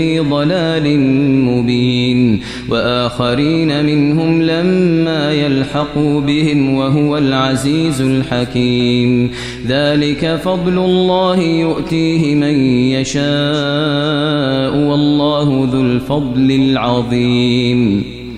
ضلال مبين. وآخرين منهم لما يلحقوا بهم وهو العزيز الحكيم. ذلك فضل الله يؤتيه من يشاء والله ذو الفضل العظيم.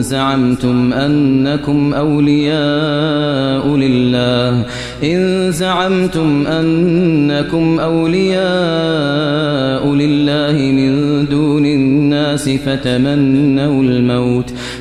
زعمتم أنكم أولياء لله. إن زعمتم أنكم أولياء لله من دون الناس فتمنوا الموت.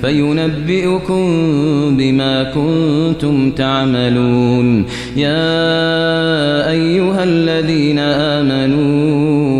فينبئكم بما كنتم تعملون. يا أيها الذين آمنوا